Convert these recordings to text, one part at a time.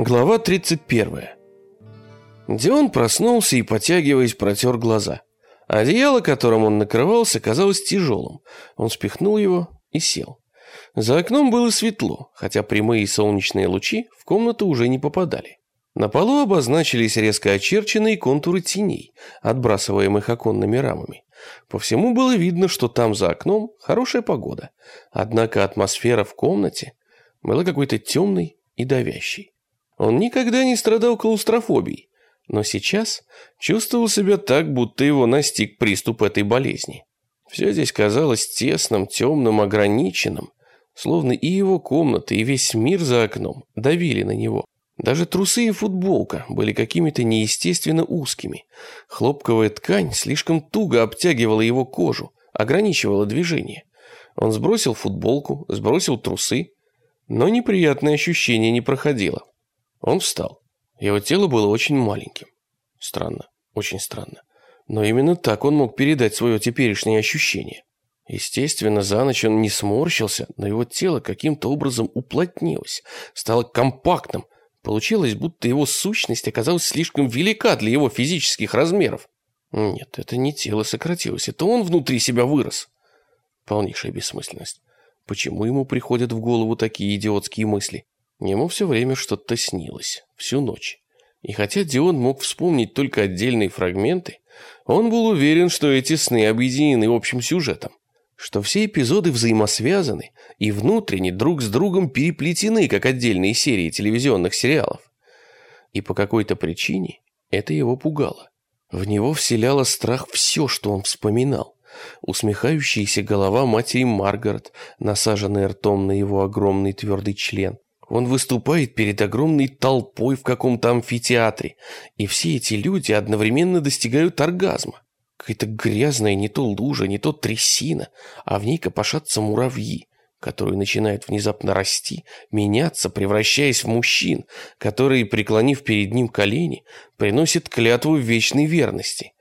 Глава 31. Дион проснулся и, потягиваясь, протер глаза. Одеяло, которым он накрывался, казалось тяжелым. Он спихнул его и сел. За окном было светло, хотя прямые солнечные лучи в комнату уже не попадали. На полу обозначились резко очерченные контуры теней, отбрасываемых оконными рамами. По всему было видно, что там за окном хорошая погода. Однако атмосфера в комнате была какой-то темной и давящей. Он никогда не страдал клаустрофобией, но сейчас чувствовал себя так, будто его настиг приступ этой болезни. Все здесь казалось тесным, темным, ограниченным, словно и его комната, и весь мир за окном давили на него. Даже трусы и футболка были какими-то неестественно узкими. Хлопковая ткань слишком туго обтягивала его кожу, ограничивала движение. Он сбросил футболку, сбросил трусы, но неприятное ощущение не проходило. Он встал. Его тело было очень маленьким. Странно, очень странно. Но именно так он мог передать свое теперешнее ощущение. Естественно, за ночь он не сморщился, но его тело каким-то образом уплотнилось, стало компактным. Получилось, будто его сущность оказалась слишком велика для его физических размеров. Нет, это не тело сократилось, это он внутри себя вырос. Полнейшая бессмысленность. Почему ему приходят в голову такие идиотские мысли? Ему все время что-то снилось, всю ночь. И хотя Дион мог вспомнить только отдельные фрагменты, он был уверен, что эти сны объединены общим сюжетом, что все эпизоды взаимосвязаны и внутренне друг с другом переплетены, как отдельные серии телевизионных сериалов. И по какой-то причине это его пугало. В него вселяло страх все, что он вспоминал. Усмехающаяся голова матери Маргарет, насаженная ртом на его огромный твердый член, он выступает перед огромной толпой в каком-то амфитеатре, и все эти люди одновременно достигают оргазма. Какая-то грязная не то лужа, не то трясина, а в ней копошатся муравьи, которые начинают внезапно расти, меняться, превращаясь в мужчин, которые, преклонив перед ним колени, приносят клятву вечной верности.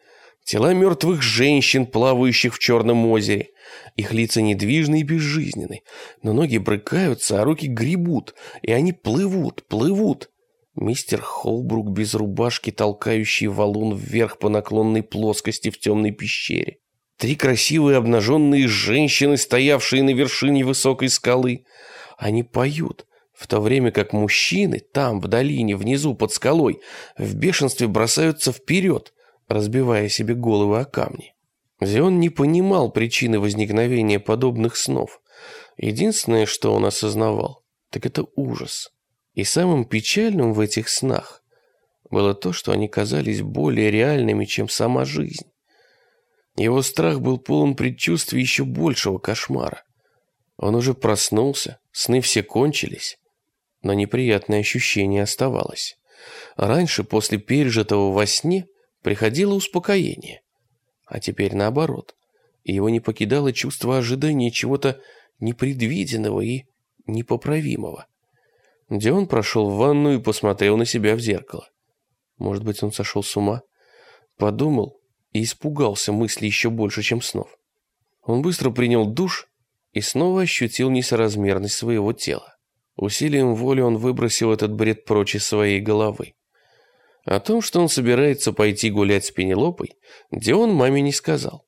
Тела мертвых женщин, плавающих в Черном озере. Их лица недвижны и безжизненны, но ноги брыкаются, а руки гребут, и они плывут, плывут. Мистер Холбрук без рубашки, толкающий валун вверх по наклонной плоскости в темной пещере. Три красивые обнаженные женщины, стоявшие на вершине высокой скалы. Они поют, в то время как мужчины там, в долине, внизу, под скалой, в бешенстве бросаются вперед, разбивая себе головы о камни. Зион не понимал причины возникновения подобных снов. Единственное, что он осознавал, так это ужас. И самым печальным в этих снах было то, что они казались более реальными, чем сама жизнь. Его страх был полон предчувствия еще большего кошмара. Он уже проснулся, сны все кончились, но неприятное ощущение оставалось. Раньше, после пережитого во сне, приходило успокоение. А теперь наоборот. И его не покидало чувство ожидания чего-то непредвиденного и непоправимого. Где он прошел в ванну и посмотрел на себя в зеркало. Может быть, он сошел с ума? Подумал и испугался мысли еще больше, чем снов. Он быстро принял душ и снова ощутил несоразмерность своего тела. Усилием воли он выбросил этот бред прочь из своей головы. О том, что он собирается пойти гулять с Пенелопой, Дион маме не сказал.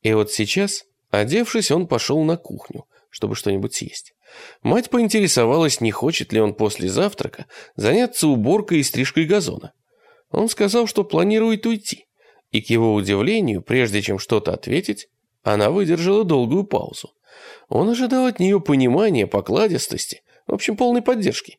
И вот сейчас, одевшись, он пошел на кухню, чтобы что-нибудь съесть. Мать поинтересовалась, не хочет ли он после завтрака заняться уборкой и стрижкой газона. Он сказал, что планирует уйти. И к его удивлению, прежде чем что-то ответить, она выдержала долгую паузу. Он ожидал от нее понимания, покладистости, в общем, полной поддержки.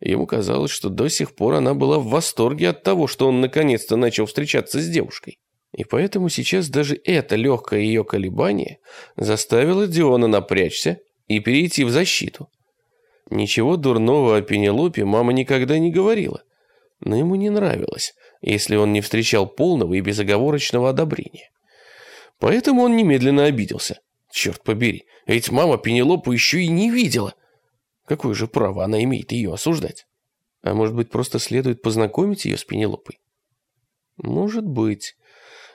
Ему казалось, что до сих пор она была в восторге от того, что он наконец-то начал встречаться с девушкой. И поэтому сейчас даже это легкое ее колебание заставило Диона напрячься и перейти в защиту. Ничего дурного о Пенелопе мама никогда не говорила, но ему не нравилось, если он не встречал полного и безоговорочного одобрения. Поэтому он немедленно обиделся. Черт побери, ведь мама Пенелопу еще и не видела – Какое же право она имеет ее осуждать? А может быть, просто следует познакомить ее с Пенелопой? Может быть.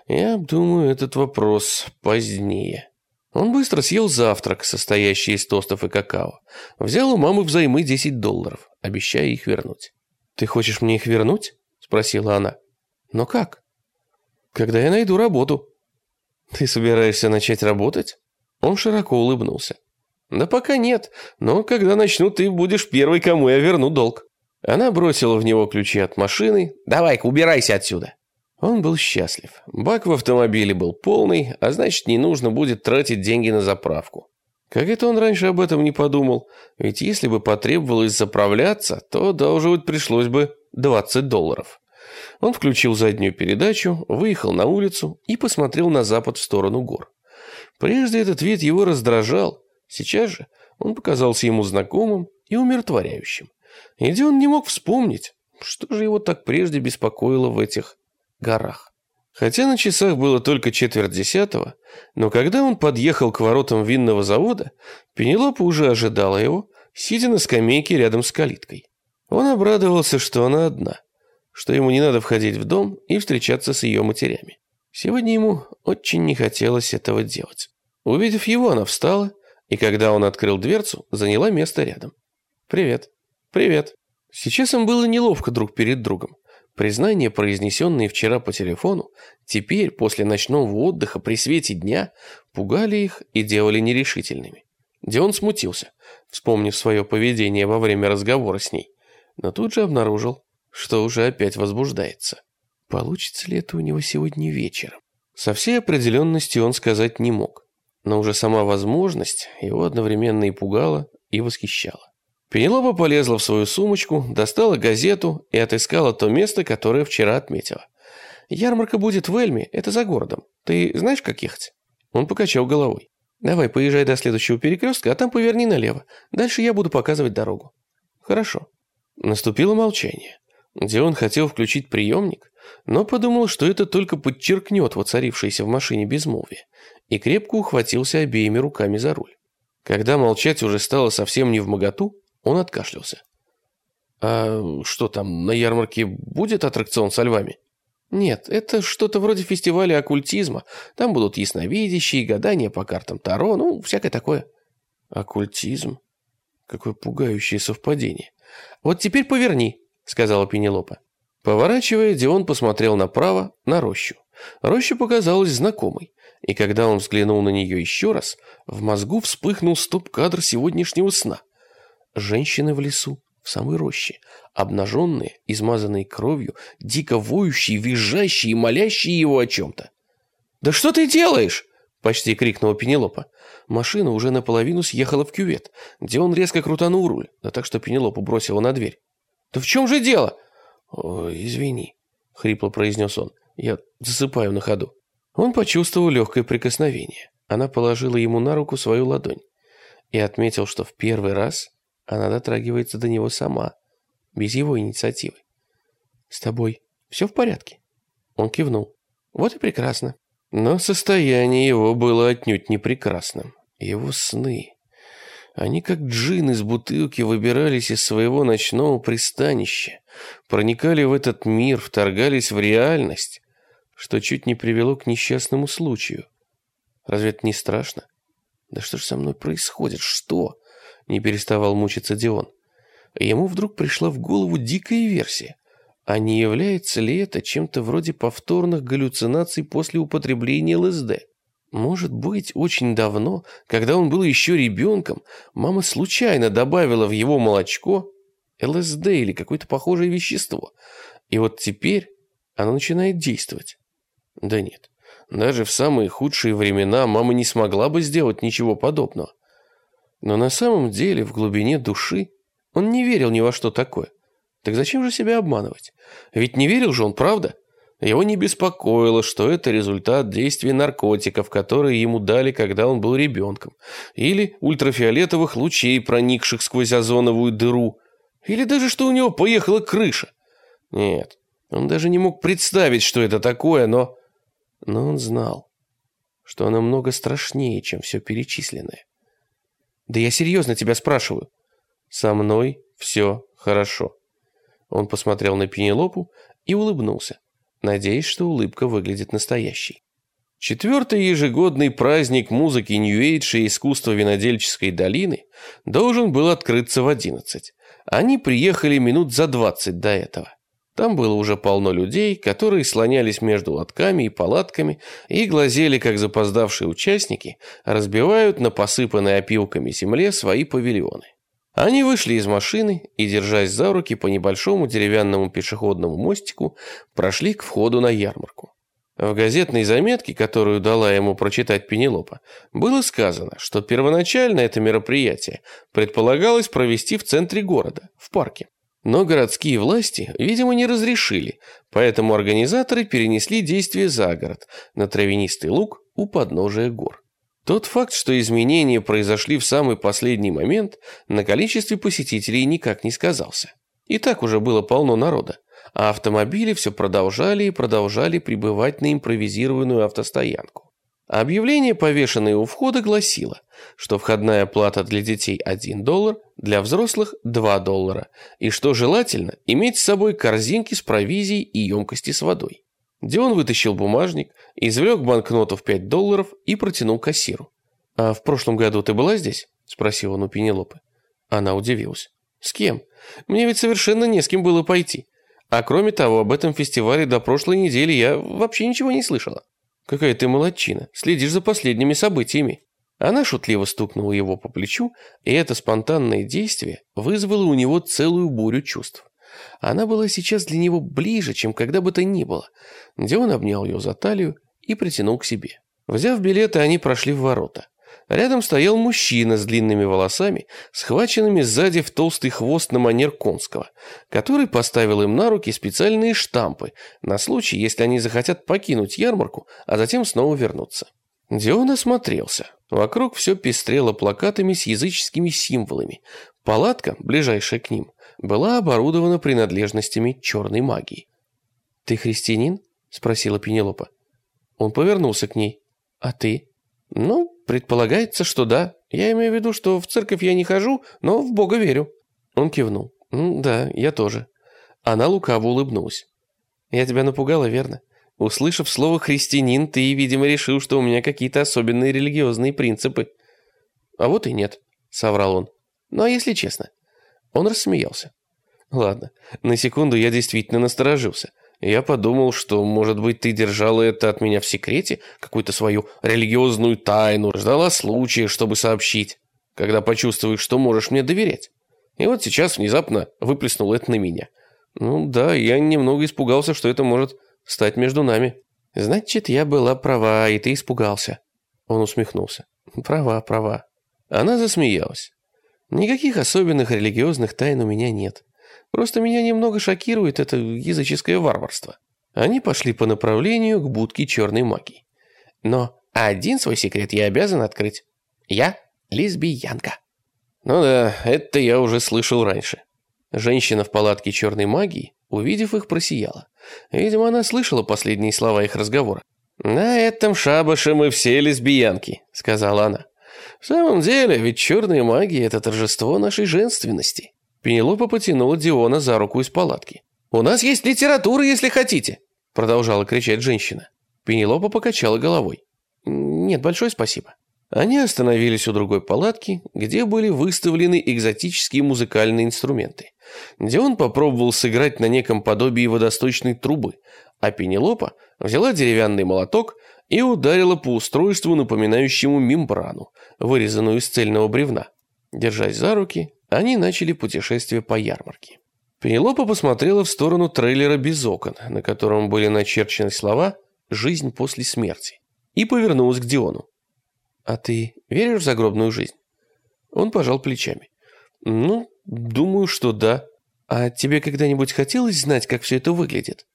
Я обдумаю этот вопрос позднее. Он быстро съел завтрак, состоящий из тостов и какао. Взял у мамы взаймы 10 долларов, обещая их вернуть. «Ты хочешь мне их вернуть?» – спросила она. «Но как?» «Когда я найду работу». «Ты собираешься начать работать?» Он широко улыбнулся. «Да пока нет, но когда начну, ты будешь первой, кому я верну долг». Она бросила в него ключи от машины. «Давай-ка, убирайся отсюда!» Он был счастлив. Бак в автомобиле был полный, а значит, не нужно будет тратить деньги на заправку. Как это он раньше об этом не подумал? Ведь если бы потребовалось заправляться, то одалживать пришлось бы 20 долларов. Он включил заднюю передачу, выехал на улицу и посмотрел на запад в сторону гор. Прежде этот вид его раздражал, сейчас же он показался ему знакомым и умиротворяющим. И он не мог вспомнить, что же его так прежде беспокоило в этих горах. Хотя на часах было только четверть десятого, но когда он подъехал к воротам винного завода, Пенелопа уже ожидала его, сидя на скамейке рядом с калиткой. Он обрадовался, что она одна, что ему не надо входить в дом и встречаться с ее матерями. Сегодня ему очень не хотелось этого делать. Увидев его, она встала, и когда он открыл дверцу, заняла место рядом. «Привет». «Привет». Сейчас им было неловко друг перед другом. Признания, произнесенные вчера по телефону, теперь, после ночного отдыха при свете дня, пугали их и делали нерешительными. Дион смутился, вспомнив свое поведение во время разговора с ней, но тут же обнаружил, что уже опять возбуждается. Получится ли это у него сегодня вечером? Со всей определенностью он сказать не мог, но уже сама возможность его одновременно и пугала, и восхищала. Пенелопа полезла в свою сумочку, достала газету и отыскала то место, которое вчера отметила. «Ярмарка будет в Эльме, это за городом. Ты знаешь, как ехать?» Он покачал головой. «Давай, поезжай до следующего перекрестка, а там поверни налево. Дальше я буду показывать дорогу». «Хорошо». Наступило молчание. Дион хотел включить приемник, но подумал, что это только подчеркнет воцарившееся в машине безмолвие, и крепко ухватился обеими руками за руль. Когда молчать уже стало совсем не в моготу, он откашлялся. «А что там, на ярмарке будет аттракцион со львами?» «Нет, это что-то вроде фестиваля оккультизма. Там будут ясновидящие, гадания по картам Таро, ну, всякое такое». «Оккультизм? Какое пугающее совпадение». «Вот теперь поверни», — сказала Пенелопа. Поворачивая, Дион посмотрел направо, на рощу. Роща показалась знакомой, и когда он взглянул на нее еще раз, в мозгу вспыхнул стоп-кадр сегодняшнего сна. Женщины в лесу, в самой роще, обнаженные, измазанные кровью, дико воющие, визжащие молящие его о чем-то. «Да что ты делаешь?» — почти крикнула Пенелопа. Машина уже наполовину съехала в кювет, где он резко крутанул руль, да так что Пенелопу бросила на дверь. «Да в чем же дело?» «Ой, извини», — хрипло произнес он. «Я засыпаю на ходу». Он почувствовал легкое прикосновение. Она положила ему на руку свою ладонь и отметил, что в первый раз она дотрагивается до него сама, без его инициативы. «С тобой все в порядке?» Он кивнул. «Вот и прекрасно». Но состояние его было отнюдь не прекрасным. Его сны. Они как джин из бутылки выбирались из своего ночного пристанища, проникали в этот мир, вторгались в реальность, что чуть не привело к несчастному случаю. Разве это не страшно? Да что же со мной происходит? Что? не переставал мучиться Дион. Ему вдруг пришла в голову дикая версия. А не является ли это чем-то вроде повторных галлюцинаций после употребления ЛСД? Может быть, очень давно, когда он был еще ребенком, мама случайно добавила в его молочко ЛСД или какое-то похожее вещество. И вот теперь оно начинает действовать. Да нет, даже в самые худшие времена мама не смогла бы сделать ничего подобного. Но на самом деле, в глубине души, он не верил ни во что такое. Так зачем же себя обманывать? Ведь не верил же он, правда? Его не беспокоило, что это результат действия наркотиков, которые ему дали, когда он был ребенком, или ультрафиолетовых лучей, проникших сквозь озоновую дыру, или даже что у него поехала крыша. Нет, он даже не мог представить, что это такое, но... Но он знал, что оно много страшнее, чем все перечисленное. Да я серьезно тебя спрашиваю. Со мной все хорошо. Он посмотрел на Пенелопу и улыбнулся, надеясь, что улыбка выглядит настоящей. Четвертый ежегодный праздник музыки Нью-Эйдж и искусства винодельческой долины должен был открыться в одиннадцать. Они приехали минут за двадцать до этого. Там было уже полно людей, которые слонялись между лотками и палатками и глазели, как запоздавшие участники разбивают на посыпанной опилками земле свои павильоны. Они вышли из машины и, держась за руки по небольшому деревянному пешеходному мостику, прошли к входу на ярмарку. В газетной заметке, которую дала ему прочитать Пенелопа, было сказано, что первоначально это мероприятие предполагалось провести в центре города, в парке. Но городские власти, видимо, не разрешили, поэтому организаторы перенесли действие за город, на травянистый луг у подножия гор. Тот факт, что изменения произошли в самый последний момент, на количестве посетителей никак не сказался. И так уже было полно народа а автомобили все продолжали и продолжали прибывать на импровизированную автостоянку. Объявление, повешенное у входа, гласило, что входная плата для детей 1 доллар, для взрослых 2 доллара, и что желательно иметь с собой корзинки с провизией и емкости с водой. Дион вытащил бумажник, извлек банкноту в 5 долларов и протянул кассиру. «А в прошлом году ты была здесь?» – спросил он у Пенелопы. Она удивилась. «С кем? Мне ведь совершенно не с кем было пойти. А кроме того, об этом фестивале до прошлой недели я вообще ничего не слышала. Какая ты молодчина, следишь за последними событиями. Она шутливо стукнула его по плечу, и это спонтанное действие вызвало у него целую бурю чувств. Она была сейчас для него ближе, чем когда бы то ни было, где он обнял ее за талию и притянул к себе. Взяв билеты, они прошли в ворота. Рядом стоял мужчина с длинными волосами, схваченными сзади в толстый хвост на манер конского, который поставил им на руки специальные штампы на случай, если они захотят покинуть ярмарку, а затем снова вернуться. Дион осмотрелся. Вокруг все пестрело плакатами с языческими символами. Палатка, ближайшая к ним, была оборудована принадлежностями черной магии. «Ты христианин?» – спросила Пенелопа. Он повернулся к ней. «А ты?» «Ну, предполагается, что да. Я имею в виду, что в церковь я не хожу, но в Бога верю». Он кивнул. «Да, я тоже». Она лукаво улыбнулась. «Я тебя напугала, верно? Услышав слово «христианин», ты, видимо, решил, что у меня какие-то особенные религиозные принципы». «А вот и нет», — соврал он. «Ну а если честно?» Он рассмеялся. «Ладно, на секунду я действительно насторожился. Я подумал, что, может быть, ты держала это от меня в секрете, какую-то свою религиозную тайну, ждала случая, чтобы сообщить, когда почувствуешь, что можешь мне доверять. И вот сейчас внезапно выплеснул это на меня. Ну да, я немного испугался, что это может стать между нами. Значит, я была права, и ты испугался. Он усмехнулся. Права, права. Она засмеялась. Никаких особенных религиозных тайн у меня нет. Просто меня немного шокирует это языческое варварство. Они пошли по направлению к будке черной магии. Но один свой секрет я обязан открыть. Я лесбиянка. Ну да, это я уже слышал раньше. Женщина в палатке черной магии, увидев их, просияла. Видимо, она слышала последние слова их разговора. «На этом шабаше мы все лесбиянки», — сказала она. «В самом деле, ведь черная магия — это торжество нашей женственности. Пенелопа потянула Диона за руку из палатки. «У нас есть литература, если хотите!» Продолжала кричать женщина. Пенелопа покачала головой. «Нет, большое спасибо». Они остановились у другой палатки, где были выставлены экзотические музыкальные инструменты. Дион попробовал сыграть на неком подобии водосточной трубы, а Пенелопа взяла деревянный молоток и ударила по устройству, напоминающему мембрану, вырезанную из цельного бревна. Держась за руки, они начали путешествие по ярмарке. Пенелопа посмотрела в сторону трейлера без окон, на котором были начерчены слова «Жизнь после смерти», и повернулась к Диону. «А ты веришь в загробную жизнь?» Он пожал плечами. «Ну, думаю, что да. А тебе когда-нибудь хотелось знать, как все это выглядит?»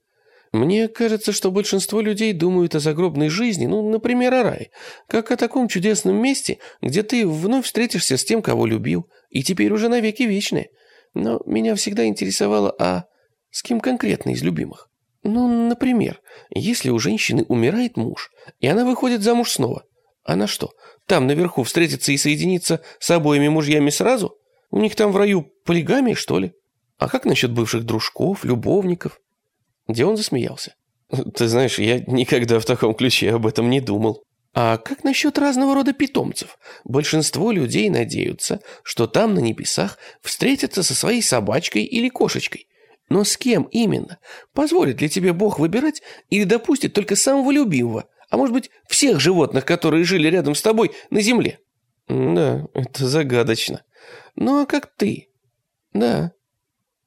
Мне кажется, что большинство людей думают о загробной жизни, ну, например, о рае, как о таком чудесном месте, где ты вновь встретишься с тем, кого любил, и теперь уже навеки вечные. Но меня всегда интересовало, а с кем конкретно из любимых? Ну, например, если у женщины умирает муж, и она выходит замуж снова, она что, там наверху встретится и соединится с обоими мужьями сразу? У них там в раю полигамия, что ли? А как насчет бывших дружков, любовников? Дион засмеялся. Ты знаешь, я никогда в таком ключе об этом не думал. А как насчет разного рода питомцев? Большинство людей надеются, что там на небесах встретятся со своей собачкой или кошечкой. Но с кем именно? Позволит ли тебе Бог выбирать или допустит только самого любимого, а может быть всех животных, которые жили рядом с тобой на земле? Да, это загадочно. Ну а как ты? Да.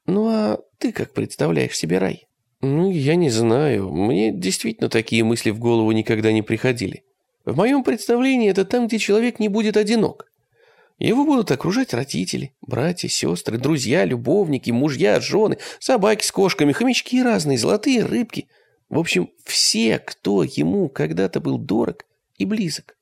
Ну а ты как представляешь себе рай? Ну, я не знаю. Мне действительно такие мысли в голову никогда не приходили. В моем представлении это там, где человек не будет одинок. Его будут окружать родители, братья, сестры, друзья, любовники, мужья, жены, собаки с кошками, хомячки разные, золотые рыбки. В общем, все, кто ему когда-то был дорог и близок.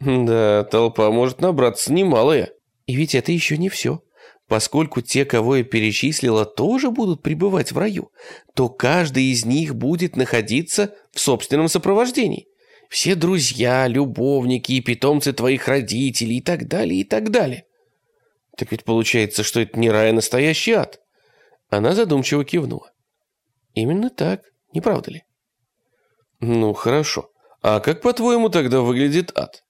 Да, толпа может набраться немалая. И ведь это еще не все. Поскольку те, кого я перечислила, тоже будут пребывать в раю, то каждый из них будет находиться в собственном сопровождении все друзья, любовники и питомцы твоих родителей и так далее, и так далее. Так ведь получается, что это не рай, а настоящий ад. Она задумчиво кивнула. Именно так, не правда ли? Ну, хорошо. А как, по-твоему, тогда выглядит ад?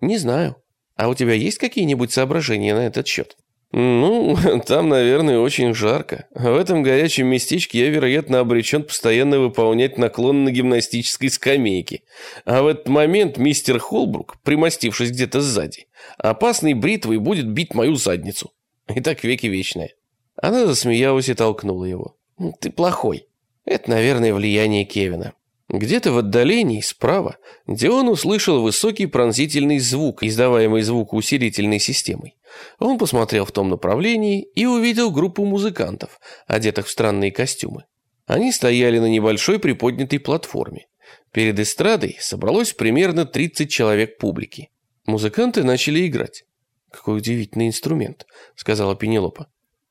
Не знаю. А у тебя есть какие-нибудь соображения на этот счет? Ну, там, наверное, очень жарко. В этом горячем местечке я, вероятно, обречен постоянно выполнять наклон на гимнастической скамейке. А в этот момент мистер Холбрук, примостившись где-то сзади, опасной бритвой будет бить мою задницу. И так веки вечные. Она засмеялась и толкнула его. «Ты плохой. Это, наверное, влияние Кевина. Где-то в отдалении, справа, Дион услышал высокий пронзительный звук, издаваемый звукоусилительной системой. Он посмотрел в том направлении и увидел группу музыкантов, одетых в странные костюмы. Они стояли на небольшой приподнятой платформе. Перед эстрадой собралось примерно 30 человек публики. Музыканты начали играть. «Какой удивительный инструмент», — сказала Пенелопа.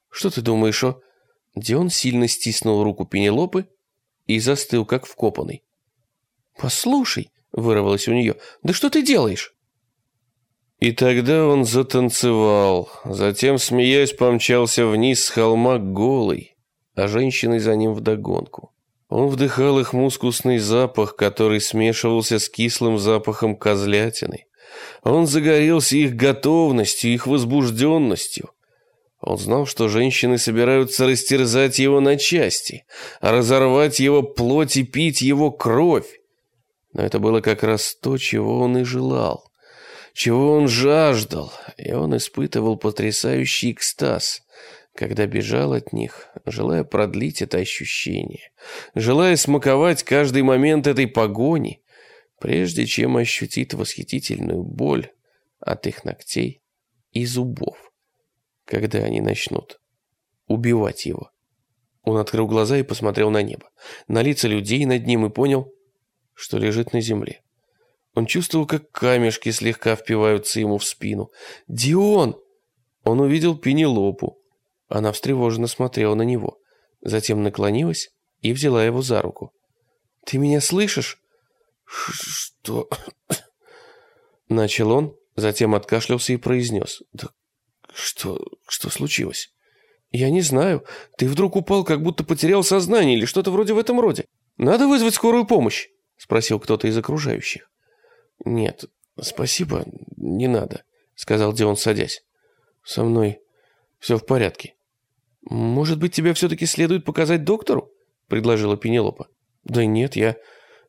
«Что ты думаешь о...» Дион сильно стиснул руку Пенелопы и застыл, как вкопанный. «Послушай», — вырвалось у нее, — «да что ты делаешь?» И тогда он затанцевал, затем, смеясь, помчался вниз с холма голый, а женщины за ним вдогонку. Он вдыхал их мускусный запах, который смешивался с кислым запахом козлятины. Он загорелся их готовностью, их возбужденностью. Он знал, что женщины собираются растерзать его на части, разорвать его плоть и пить его кровь. Но это было как раз то, чего он и желал, чего он жаждал, и он испытывал потрясающий экстаз, когда бежал от них, желая продлить это ощущение, желая смаковать каждый момент этой погони, прежде чем ощутит восхитительную боль от их ногтей и зубов когда они начнут убивать его. Он открыл глаза и посмотрел на небо, на лица людей над ним и понял, что лежит на земле. Он чувствовал, как камешки слегка впиваются ему в спину. «Дион!» Он увидел Пенелопу. Она встревоженно смотрела на него, затем наклонилась и взяла его за руку. «Ты меня слышишь?» «Что?» Начал он, затем откашлялся и произнес. «Да что... что случилось? Я не знаю. Ты вдруг упал, как будто потерял сознание или что-то вроде в этом роде. Надо вызвать скорую помощь? Спросил кто-то из окружающих. Нет, спасибо, не надо, сказал Дион, садясь. Со мной все в порядке. Может быть, тебя все-таки следует показать доктору? Предложила Пенелопа. Да нет, я...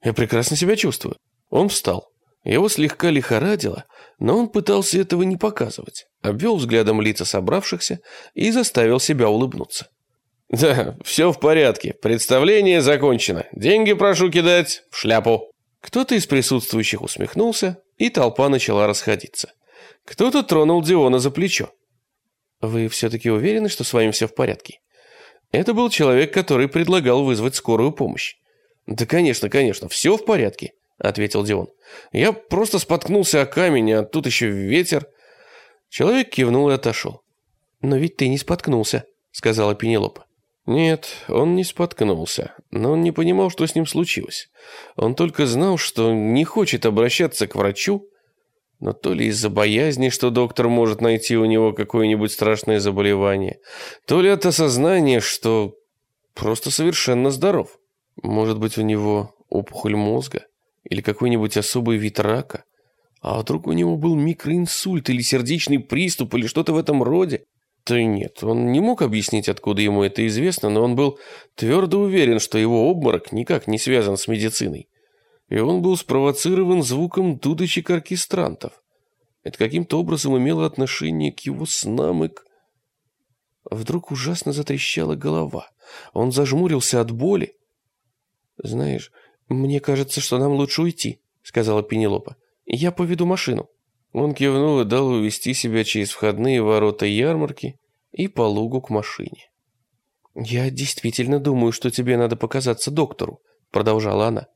я прекрасно себя чувствую. Он встал. Его слегка лихорадило, но он пытался этого не показывать, обвел взглядом лица собравшихся и заставил себя улыбнуться. «Да, все в порядке. Представление закончено. Деньги прошу кидать в шляпу». Кто-то из присутствующих усмехнулся, и толпа начала расходиться. Кто-то тронул Диона за плечо. «Вы все-таки уверены, что с вами все в порядке?» Это был человек, который предлагал вызвать скорую помощь. «Да, конечно, конечно, все в порядке», — ответил Дион. «Я просто споткнулся о камень, а тут еще ветер». Человек кивнул и отошел. «Но ведь ты не споткнулся», — сказала Пенелопа. Нет, он не споткнулся, но он не понимал, что с ним случилось. Он только знал, что не хочет обращаться к врачу, но то ли из-за боязни, что доктор может найти у него какое-нибудь страшное заболевание, то ли от осознания, что просто совершенно здоров. Может быть, у него опухоль мозга или какой-нибудь особый вид рака? А вдруг у него был микроинсульт или сердечный приступ или что-то в этом роде? То нет, он не мог объяснить, откуда ему это известно, но он был твердо уверен, что его обморок никак не связан с медициной. И он был спровоцирован звуком дудочек оркестрантов. Это каким-то образом имело отношение к его снам и к... Вдруг ужасно затрещала голова. Он зажмурился от боли. «Знаешь, мне кажется, что нам лучше уйти», — сказала Пенелопа. «Я поведу машину». Он кивнул и дал увести себя через входные ворота ярмарки и по лугу к машине. «Я действительно думаю, что тебе надо показаться доктору», — продолжала она.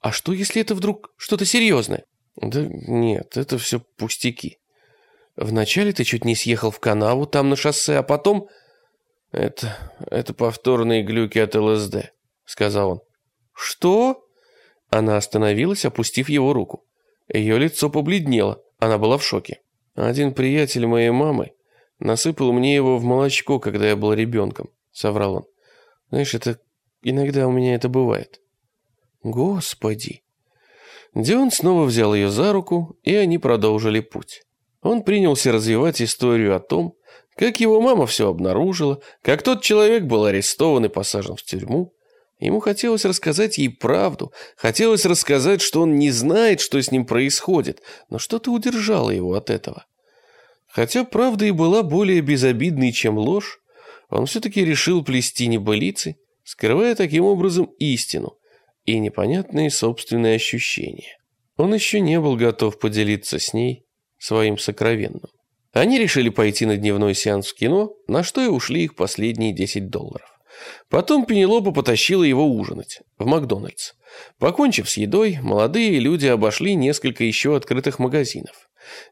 «А что, если это вдруг что-то серьезное?» «Да нет, это все пустяки. Вначале ты чуть не съехал в канаву там на шоссе, а потом...» «Это... это повторные глюки от ЛСД», — сказал он. «Что?» Она остановилась, опустив его руку. Ее лицо побледнело. Она была в шоке. Один приятель моей мамы насыпал мне его в молочко, когда я был ребенком, соврал он. Знаешь, это иногда у меня это бывает. Господи. Дион снова взял ее за руку, и они продолжили путь. Он принялся развивать историю о том, как его мама все обнаружила, как тот человек был арестован и посажен в тюрьму, Ему хотелось рассказать ей правду, хотелось рассказать, что он не знает, что с ним происходит, но что-то удержало его от этого. Хотя правда и была более безобидной, чем ложь, он все-таки решил плести небылицы, скрывая таким образом истину и непонятные собственные ощущения. Он еще не был готов поделиться с ней своим сокровенным. Они решили пойти на дневной сеанс в кино, на что и ушли их последние 10 долларов. Потом Пенелопа потащила его ужинать в Макдональдс. Покончив с едой, молодые люди обошли несколько еще открытых магазинов.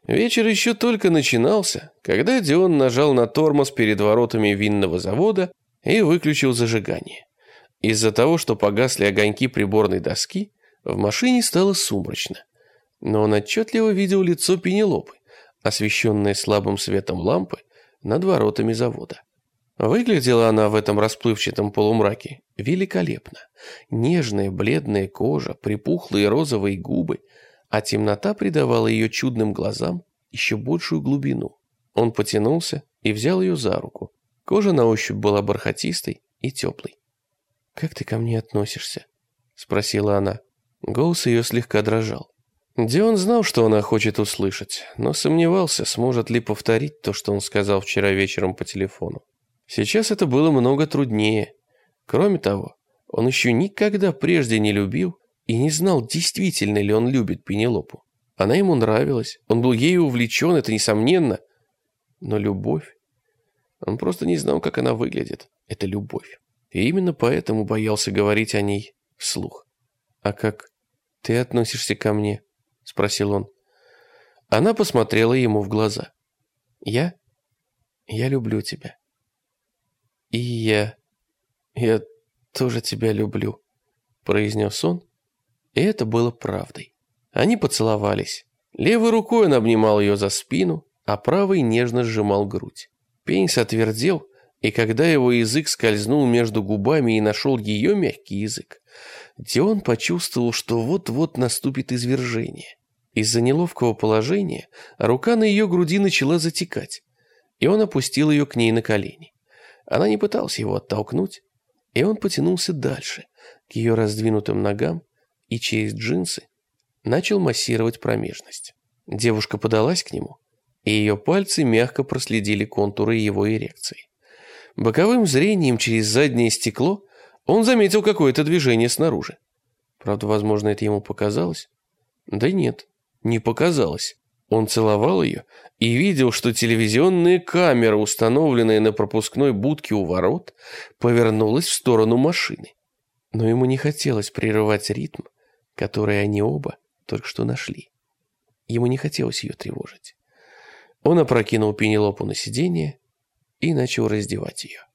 Вечер еще только начинался, когда Дион нажал на тормоз перед воротами винного завода и выключил зажигание. Из-за того, что погасли огоньки приборной доски, в машине стало сумрачно. Но он отчетливо видел лицо Пенелопы, освещенное слабым светом лампы над воротами завода. Выглядела она в этом расплывчатом полумраке великолепно. Нежная бледная кожа, припухлые розовые губы, а темнота придавала ее чудным глазам еще большую глубину. Он потянулся и взял ее за руку. Кожа на ощупь была бархатистой и теплой. «Как ты ко мне относишься?» — спросила она. Голос ее слегка дрожал. Дион знал, что она хочет услышать, но сомневался, сможет ли повторить то, что он сказал вчера вечером по телефону. Сейчас это было много труднее. Кроме того, он еще никогда прежде не любил и не знал, действительно ли он любит Пенелопу. Она ему нравилась, он был ею увлечен, это несомненно. Но любовь... Он просто не знал, как она выглядит. Это любовь. И именно поэтому боялся говорить о ней вслух. «А как ты относишься ко мне?» — спросил он. Она посмотрела ему в глаза. «Я? Я люблю тебя». «И я... я тоже тебя люблю», — произнес он, и это было правдой. Они поцеловались. Левой рукой он обнимал ее за спину, а правой нежно сжимал грудь. Пенис отвердел, и когда его язык скользнул между губами и нашел ее мягкий язык, Дион почувствовал, что вот-вот наступит извержение. Из-за неловкого положения рука на ее груди начала затекать, и он опустил ее к ней на колени. Она не пыталась его оттолкнуть, и он потянулся дальше, к ее раздвинутым ногам, и через джинсы начал массировать промежность. Девушка подалась к нему, и ее пальцы мягко проследили контуры его эрекции. Боковым зрением через заднее стекло он заметил какое-то движение снаружи. Правда, возможно, это ему показалось? Да нет, не показалось. Он целовал ее и видел, что телевизионная камера, установленная на пропускной будке у ворот, повернулась в сторону машины. Но ему не хотелось прерывать ритм, который они оба только что нашли. Ему не хотелось ее тревожить. Он опрокинул Пенелопу на сиденье и начал раздевать ее.